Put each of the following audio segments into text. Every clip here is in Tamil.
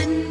one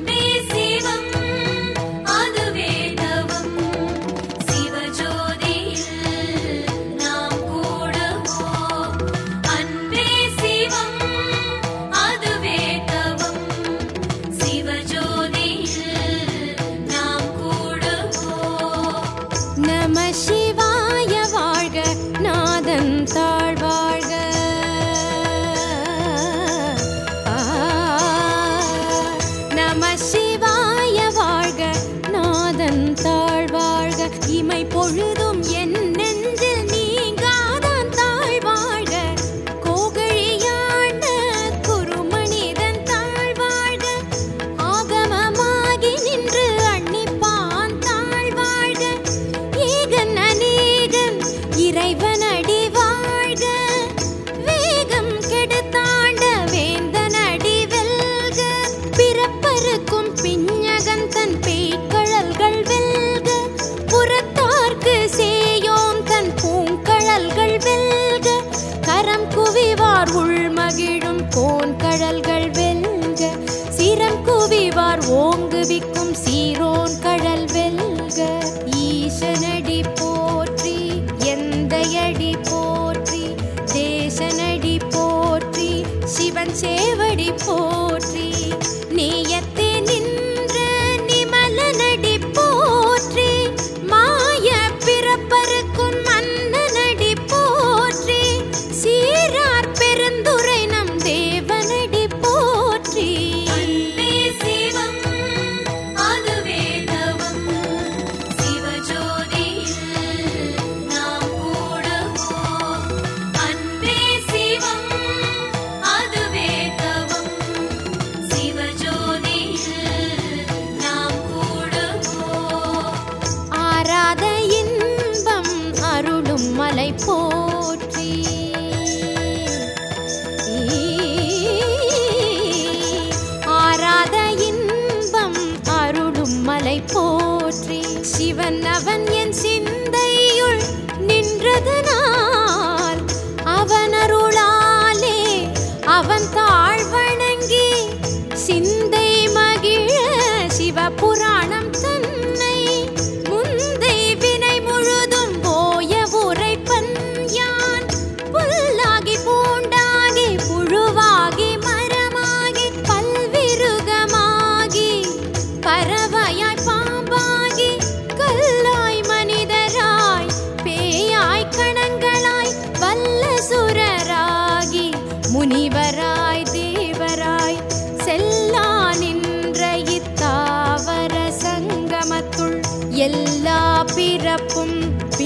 even, even, yeah.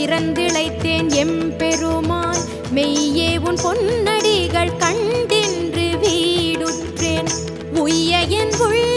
பிறந்திழைத்தேன் எம்பெருமான். மெய்யே உன் பொன்னடிகள் கண்டின்று வீடுற்றேன். உய்ய என் உள்ள